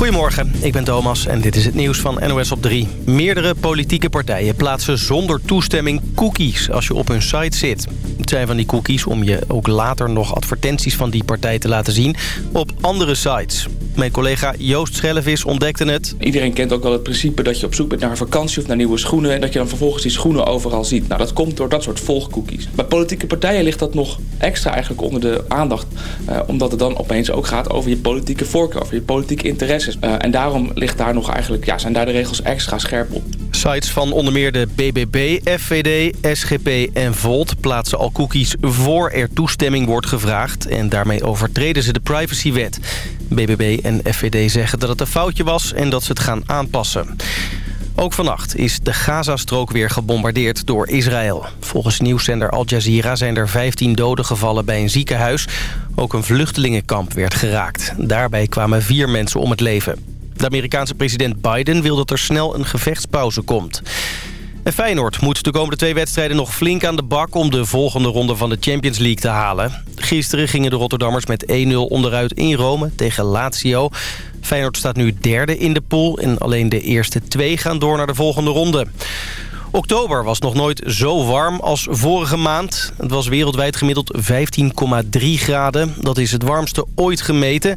Goedemorgen, ik ben Thomas en dit is het nieuws van NOS op 3. Meerdere politieke partijen plaatsen zonder toestemming cookies als je op hun site zit. Het zijn van die cookies om je ook later nog advertenties van die partij te laten zien op andere sites. Mijn collega Joost Schellevis ontdekte het. Iedereen kent ook wel het principe dat je op zoek bent naar een vakantie of naar nieuwe schoenen... en dat je dan vervolgens die schoenen overal ziet. Nou, dat komt door dat soort volgcookies. Bij politieke partijen ligt dat nog extra eigenlijk onder de aandacht... Eh, omdat het dan opeens ook gaat over je politieke voorkeur, over je politieke interesses. Uh, en daarom ligt daar nog eigenlijk, ja, zijn daar de regels extra scherp op. Sites van onder meer de BBB, FVD, SGP en Volt plaatsen al cookies voor er toestemming wordt gevraagd. En daarmee overtreden ze de privacywet. BBB en FVD zeggen dat het een foutje was en dat ze het gaan aanpassen. Ook vannacht is de Gazastrook weer gebombardeerd door Israël. Volgens nieuwszender Al Jazeera zijn er 15 doden gevallen bij een ziekenhuis. Ook een vluchtelingenkamp werd geraakt. Daarbij kwamen vier mensen om het leven. De Amerikaanse president Biden wil dat er snel een gevechtspauze komt. En Feyenoord moet de komende twee wedstrijden nog flink aan de bak... om de volgende ronde van de Champions League te halen. Gisteren gingen de Rotterdammers met 1-0 onderuit in Rome tegen Lazio. Feyenoord staat nu derde in de pool... en alleen de eerste twee gaan door naar de volgende ronde. Oktober was nog nooit zo warm als vorige maand. Het was wereldwijd gemiddeld 15,3 graden. Dat is het warmste ooit gemeten.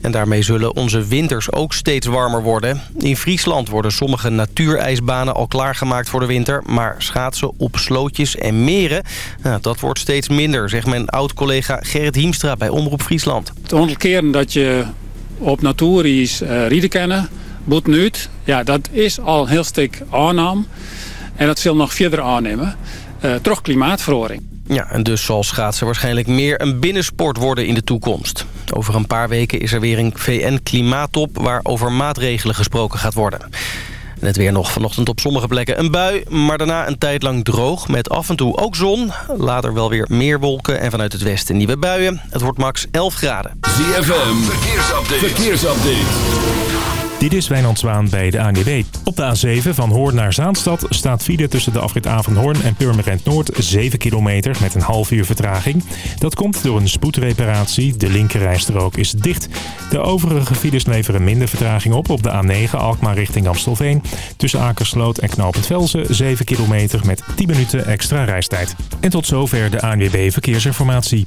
En daarmee zullen onze winters ook steeds warmer worden. In Friesland worden sommige natuurijsbanen al klaargemaakt voor de winter... maar schaatsen op slootjes en meren, nou, dat wordt steeds minder... zegt mijn oud-collega Gerrit Hiemstra bij Omroep Friesland. Het aantal keren dat je op natuurijs uh, rieden kennen, boet ja, dat is al een heel stuk aannam. En dat zal nog verder aannemen. Uh, toch klimaatverhoring. Ja, en dus zal schaatsen waarschijnlijk meer een binnensport worden in de toekomst. Over een paar weken is er weer een VN-klimaattop... waar over maatregelen gesproken gaat worden. En het weer nog vanochtend op sommige plekken een bui... maar daarna een tijd lang droog met af en toe ook zon. Later wel weer meer wolken en vanuit het westen nieuwe buien. Het wordt max 11 graden. ZFM, verkeersupdate. verkeersupdate. Dit is Wijnand Zwaan bij de ANWB. Op de A7 van Hoorn naar Zaanstad staat file tussen de afrit Hoorn en Purmerend Noord 7 kilometer met een half uur vertraging. Dat komt door een spoedreparatie. De linkerrijstrook is dicht. De overige files leveren minder vertraging op op de A9 Alkmaar richting Amstelveen. Tussen Akersloot en Knoopend Velzen 7 kilometer met 10 minuten extra reistijd. En tot zover de ANWB Verkeersinformatie.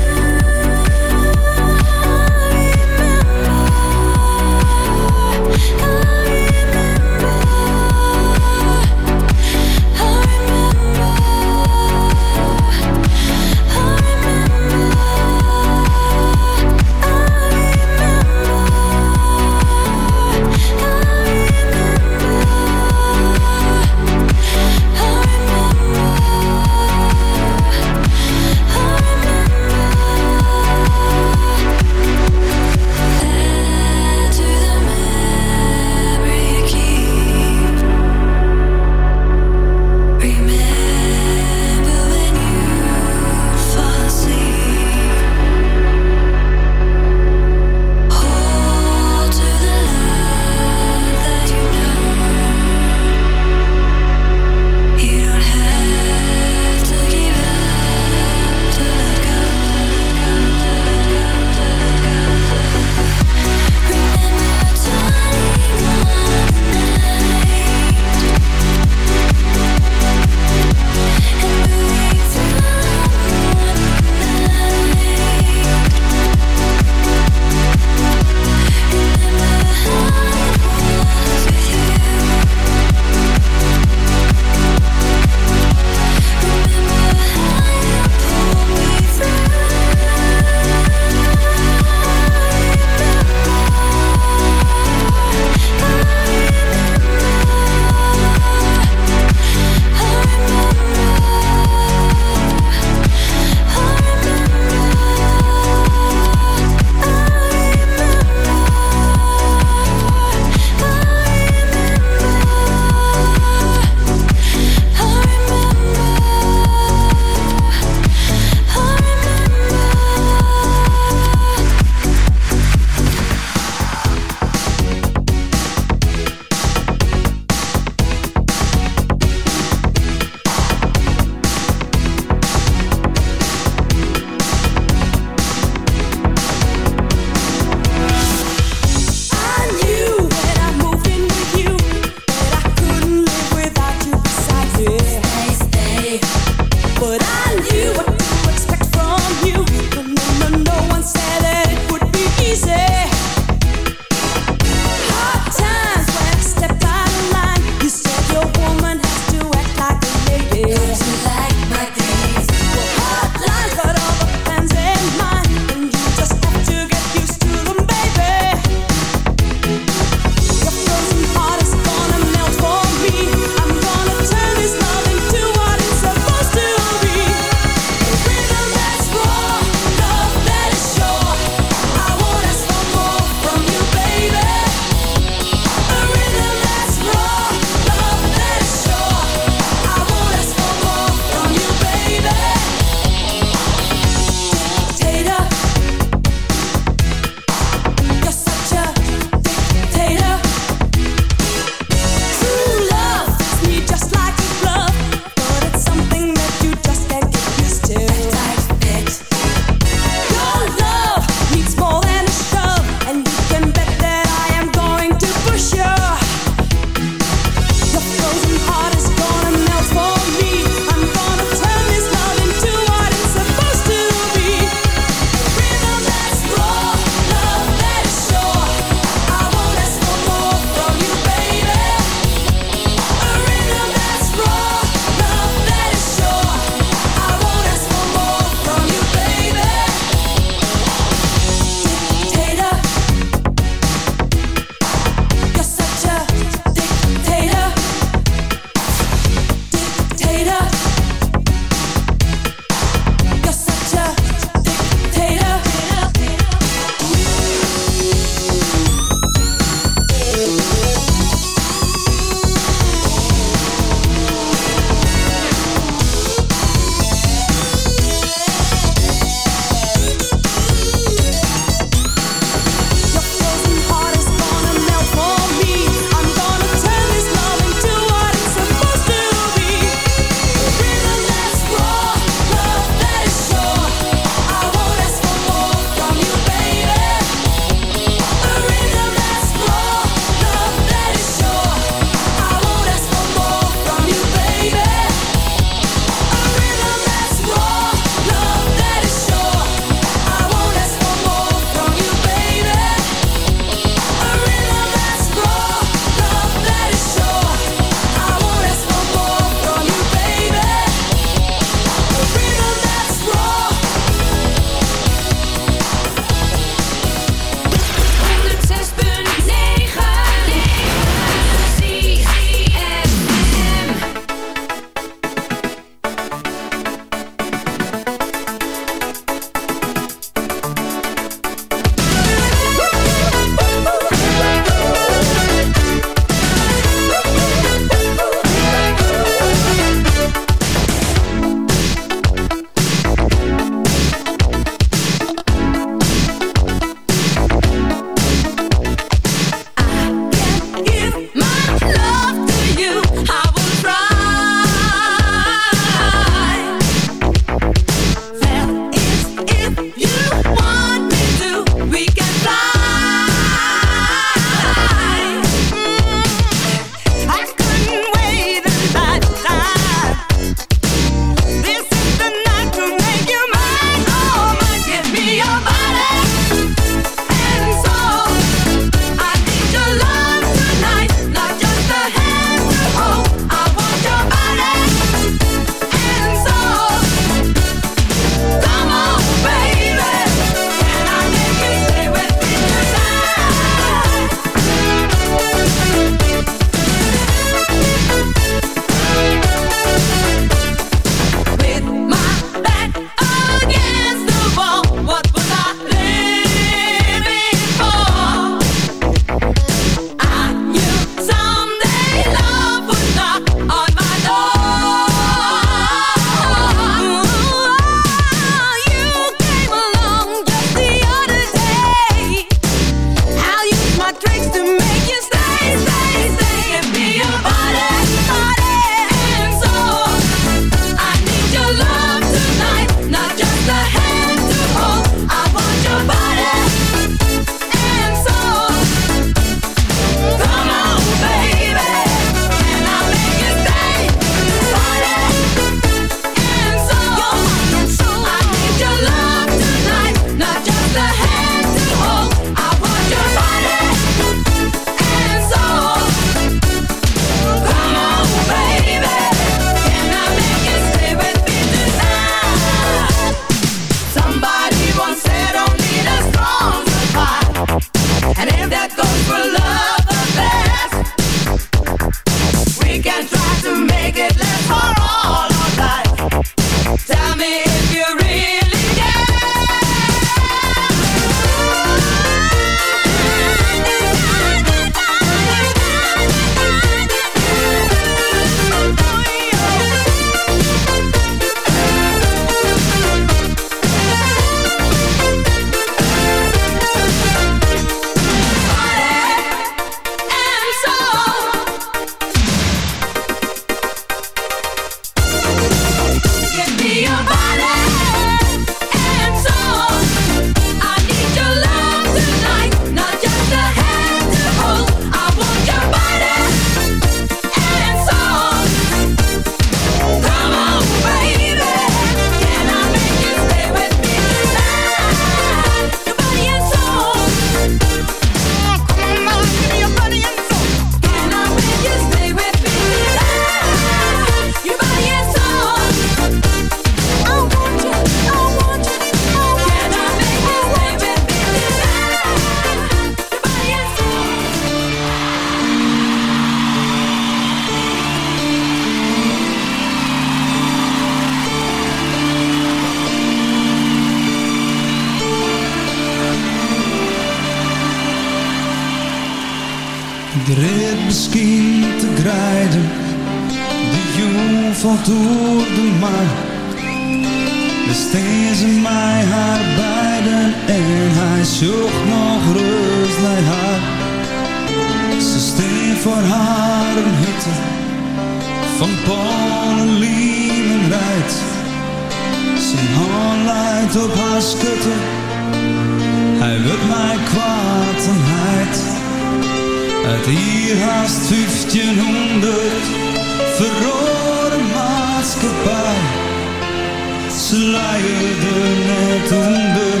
Ze luierde net onder,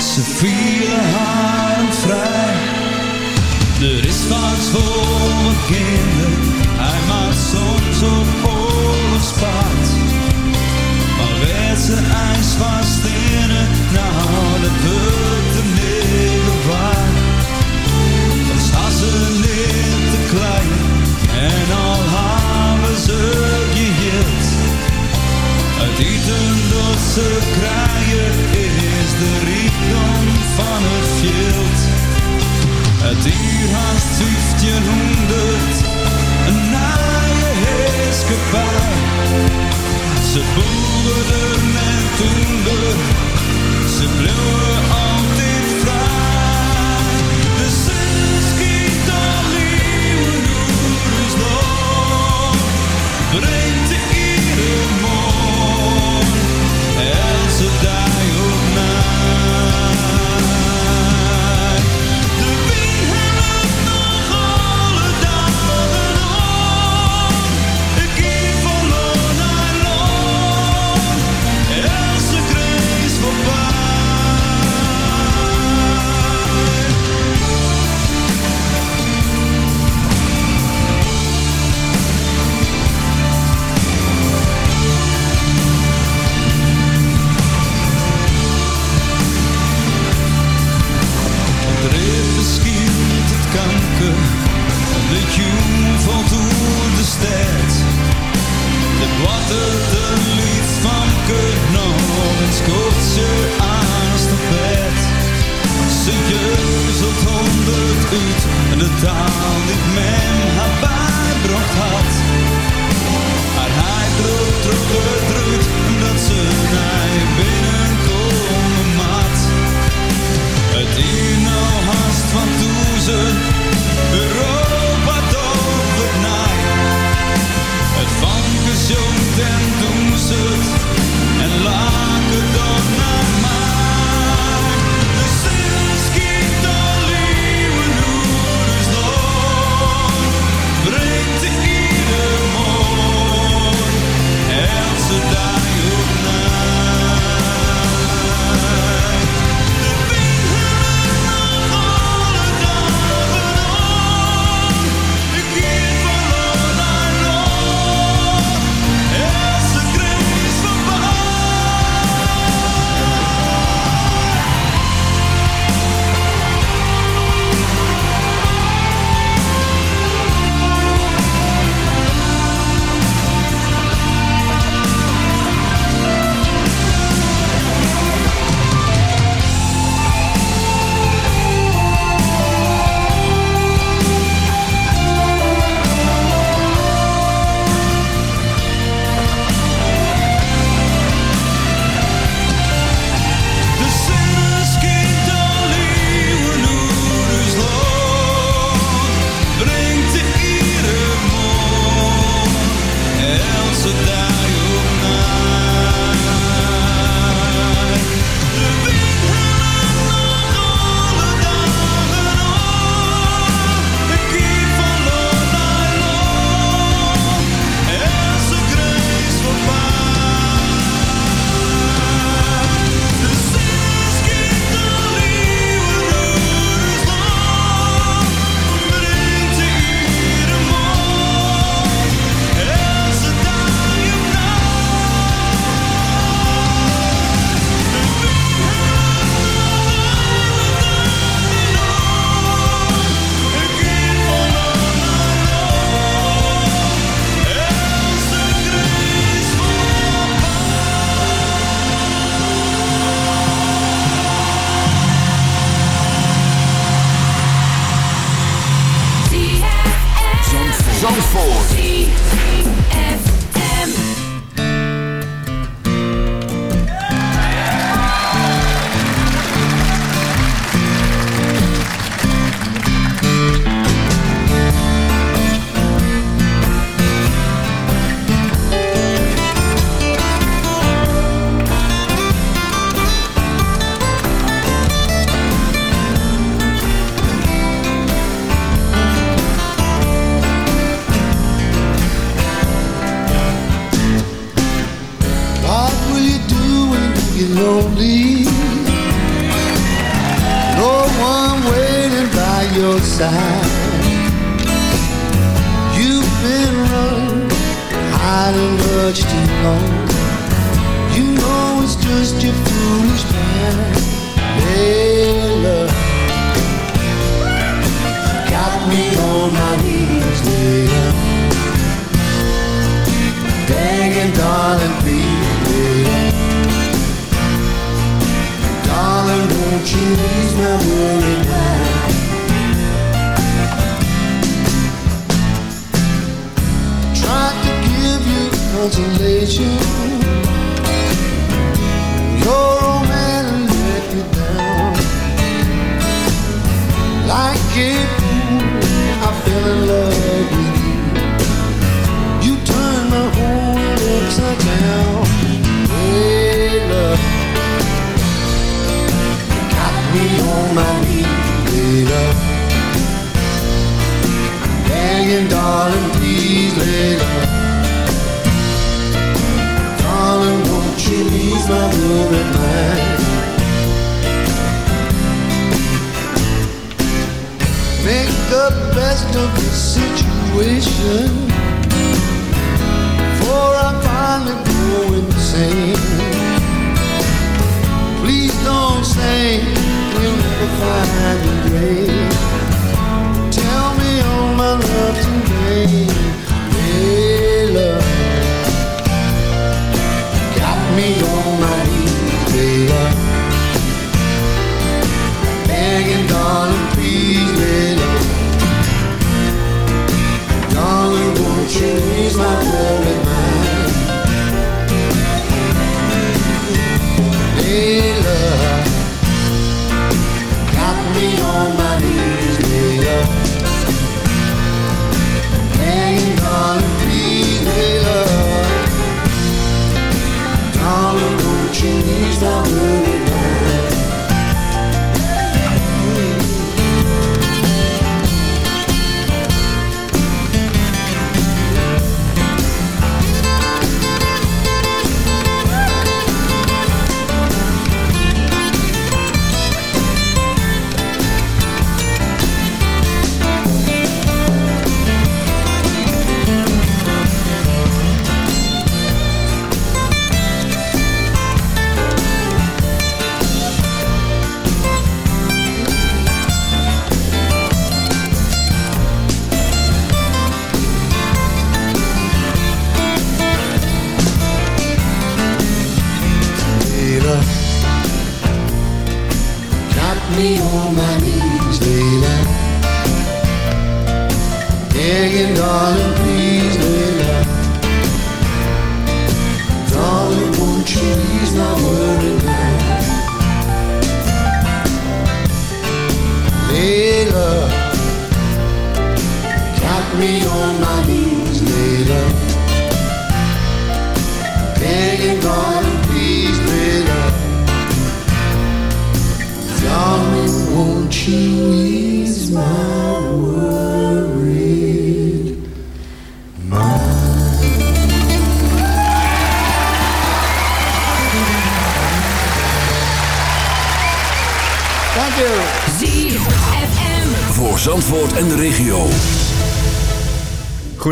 ze vielen haar vrij. Er is wat voor mijn kinderen, hij maakt soms op oorlogspaard. Maar werd ze ijsvast in het, nou dat wordt de middel waar. Dan staat ze niet te klein en al Middenlandse kraaien is de rijkdom van het veld. Het dier haast 1500, een naaie heerskepaar. Ze boeren met toender, ze bleven het honderd uit en de taal die men haar bijbracht had. Maar hij droog terug gedrukt dat ze naar binnenkomen mat. Het die nou haast van toezen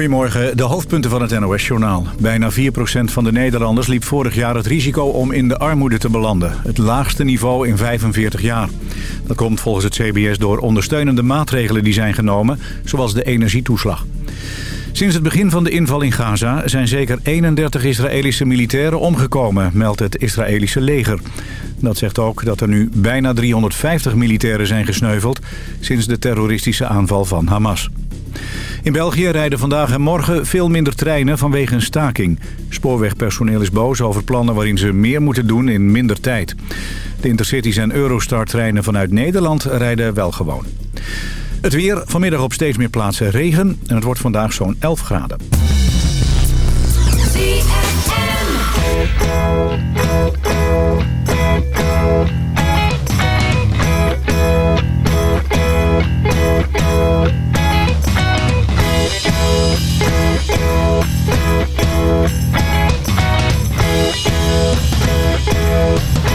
Goedemorgen, de hoofdpunten van het NOS-journaal. Bijna 4% van de Nederlanders liep vorig jaar het risico om in de armoede te belanden. Het laagste niveau in 45 jaar. Dat komt volgens het CBS door ondersteunende maatregelen die zijn genomen, zoals de energietoeslag. Sinds het begin van de inval in Gaza zijn zeker 31 Israëlische militairen omgekomen, meldt het Israëlische leger. Dat zegt ook dat er nu bijna 350 militairen zijn gesneuveld sinds de terroristische aanval van Hamas. In België rijden vandaag en morgen veel minder treinen vanwege een staking. Spoorwegpersoneel is boos over plannen waarin ze meer moeten doen in minder tijd. De Intercities en Eurostar-treinen vanuit Nederland rijden wel gewoon. Het weer, vanmiddag op steeds meer plaatsen regen en het wordt vandaag zo'n 11 graden.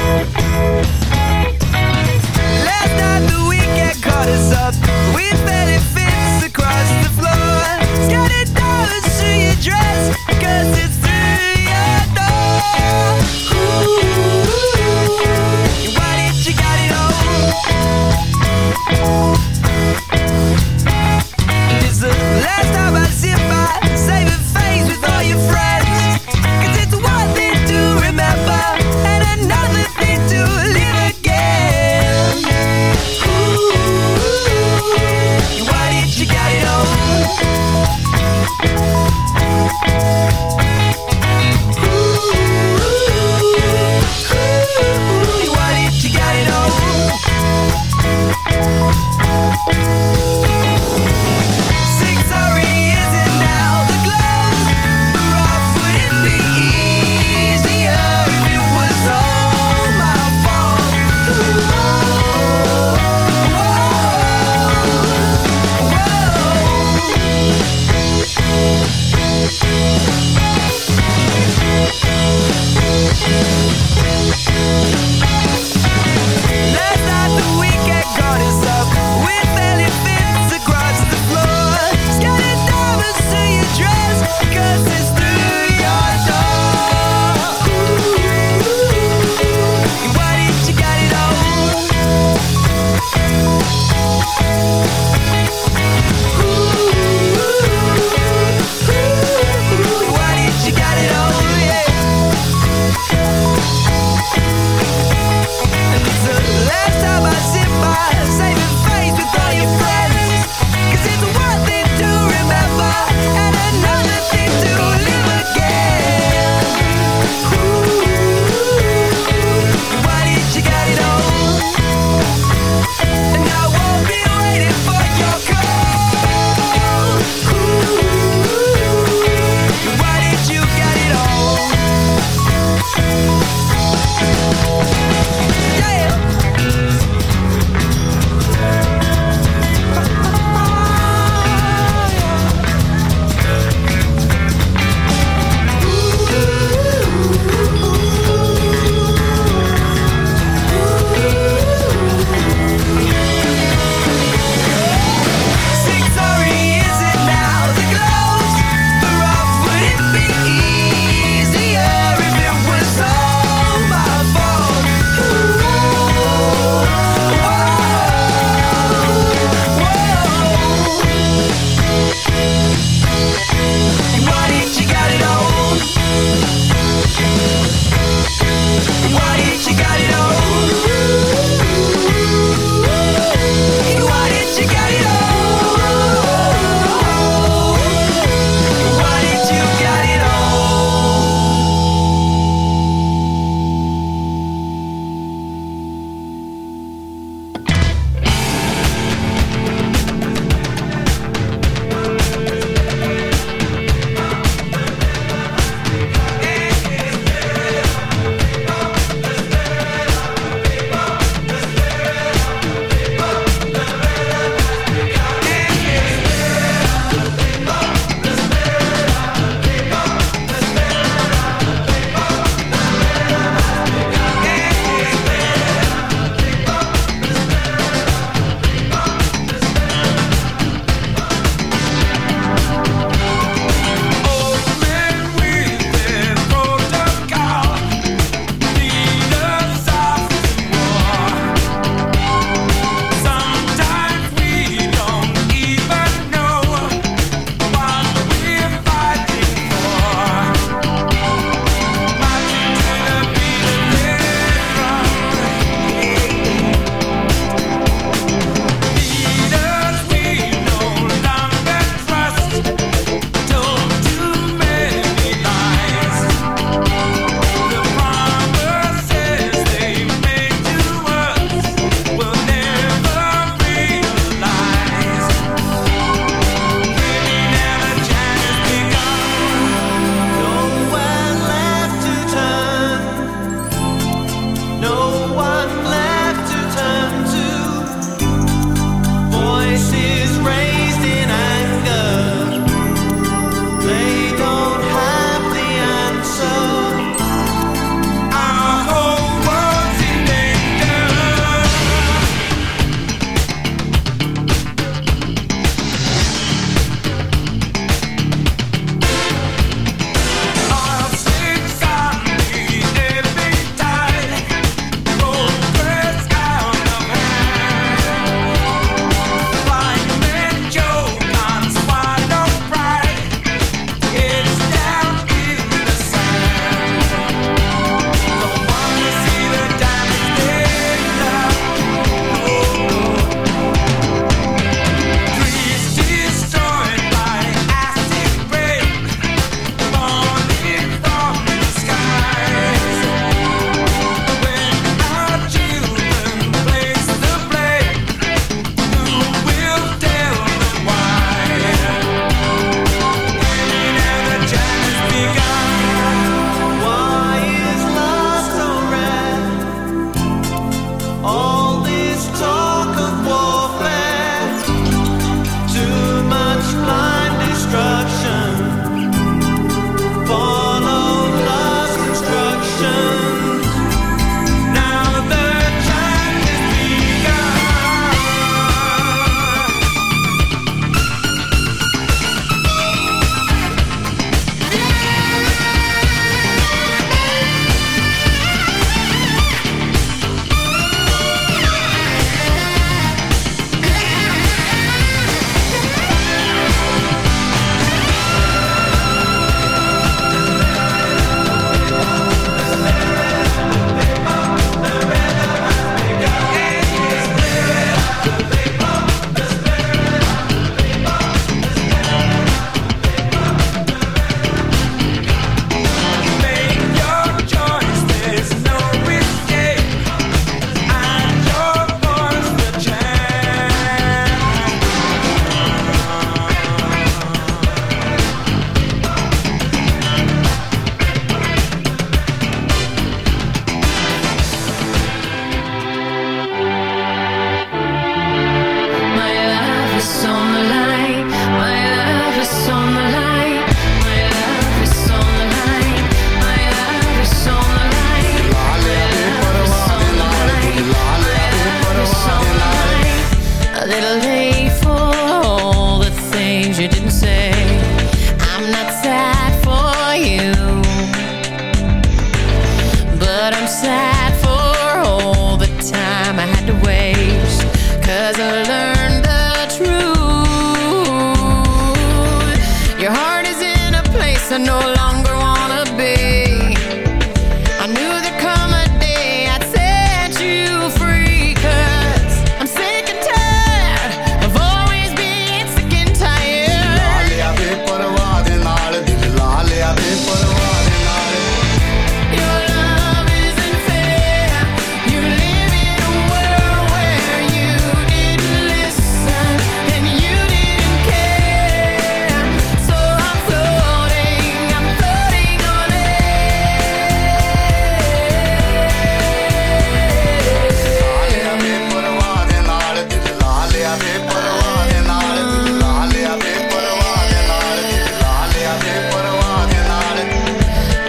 Música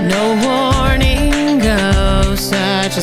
No warning goes such a